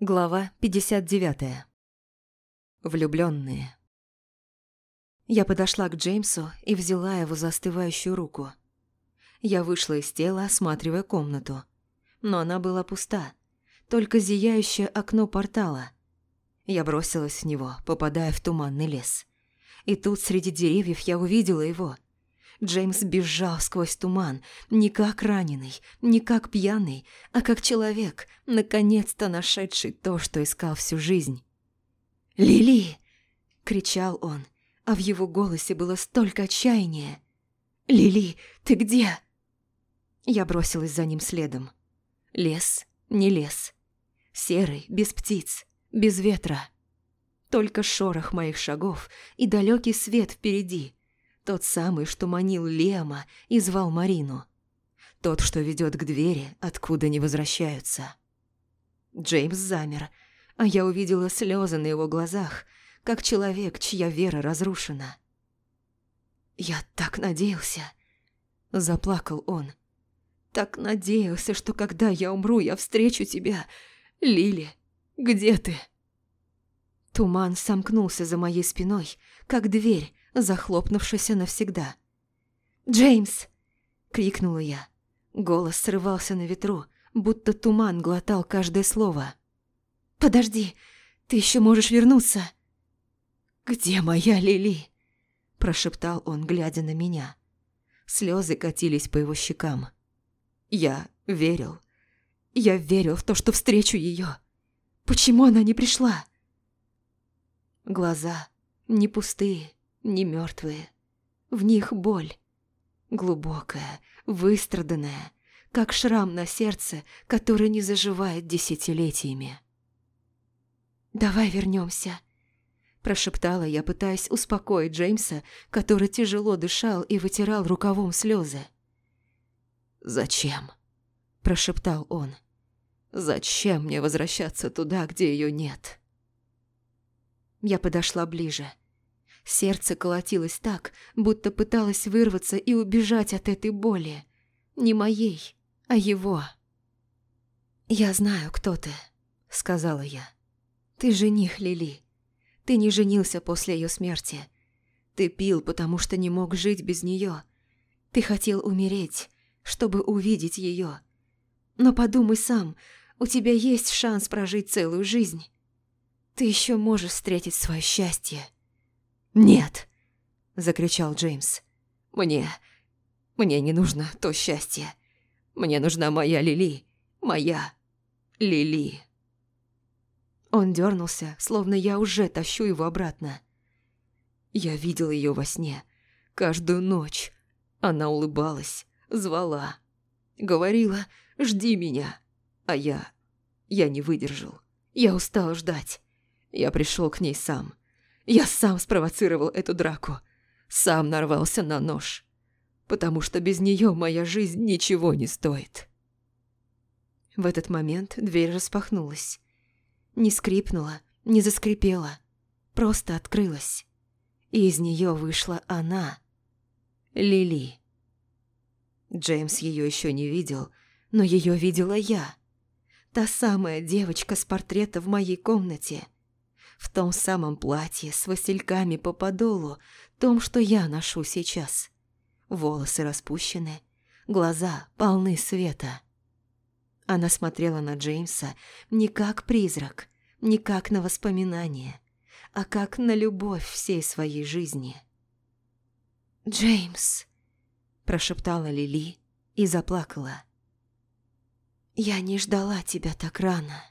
Глава 59. Влюбленные. Я подошла к Джеймсу и взяла его застывающую руку. Я вышла из тела, осматривая комнату. Но она была пуста, только зияющее окно портала. Я бросилась в него, попадая в туманный лес. И тут среди деревьев я увидела его – Джеймс бежал сквозь туман, не как раненый, не как пьяный, а как человек, наконец-то нашедший то, что искал всю жизнь. «Лили!» – кричал он, а в его голосе было столько отчаяния. «Лили, ты где?» Я бросилась за ним следом. Лес, не лес. Серый, без птиц, без ветра. Только шорох моих шагов и далекий свет впереди – тот самый, что манил Лема и звал Марину. Тот, что ведет к двери, откуда не возвращаются. Джеймс замер, а я увидела слезы на его глазах, как человек, чья вера разрушена. «Я так надеялся!» – заплакал он. «Так надеялся, что когда я умру, я встречу тебя. Лили, где ты?» Туман сомкнулся за моей спиной, как дверь, захлопнувшаяся навсегда. «Джеймс!» – крикнула я. Голос срывался на ветру, будто туман глотал каждое слово. «Подожди, ты еще можешь вернуться!» «Где моя Лили?» – прошептал он, глядя на меня. Слезы катились по его щекам. Я верил. Я верил в то, что встречу ее. Почему она не пришла? Глаза не пустые, не мертвые. В них боль. Глубокая, выстраданная, как шрам на сердце, который не заживает десятилетиями. «Давай вернемся, прошептала я, пытаясь успокоить Джеймса, который тяжело дышал и вытирал рукавом слезы. «Зачем?» – прошептал он. «Зачем мне возвращаться туда, где ее нет?» Я подошла ближе – Сердце колотилось так, будто пыталось вырваться и убежать от этой боли. Не моей, а его. «Я знаю, кто ты», — сказала я. «Ты жених Лили. Ты не женился после ее смерти. Ты пил, потому что не мог жить без нее. Ты хотел умереть, чтобы увидеть ее. Но подумай сам, у тебя есть шанс прожить целую жизнь. Ты еще можешь встретить свое счастье». «Нет!» – закричал Джеймс. «Мне... мне не нужно то счастье. Мне нужна моя Лили. Моя Лили». Он дернулся, словно я уже тащу его обратно. Я видел ее во сне. Каждую ночь. Она улыбалась, звала. Говорила «Жди меня». А я... Я не выдержал. Я устал ждать. Я пришел к ней сам. Я сам спровоцировал эту драку. Сам нарвался на нож. Потому что без нее моя жизнь ничего не стоит. В этот момент дверь распахнулась. Не скрипнула, не заскрипела. Просто открылась. И из нее вышла она. Лили. Джеймс ее еще не видел, но ее видела я. Та самая девочка с портрета в моей комнате – в том самом платье с васильками по подолу, том, что я ношу сейчас. Волосы распущены, глаза полны света. Она смотрела на Джеймса не как призрак, не как на воспоминание, а как на любовь всей своей жизни. «Джеймс!» – прошептала Лили и заплакала. «Я не ждала тебя так рано».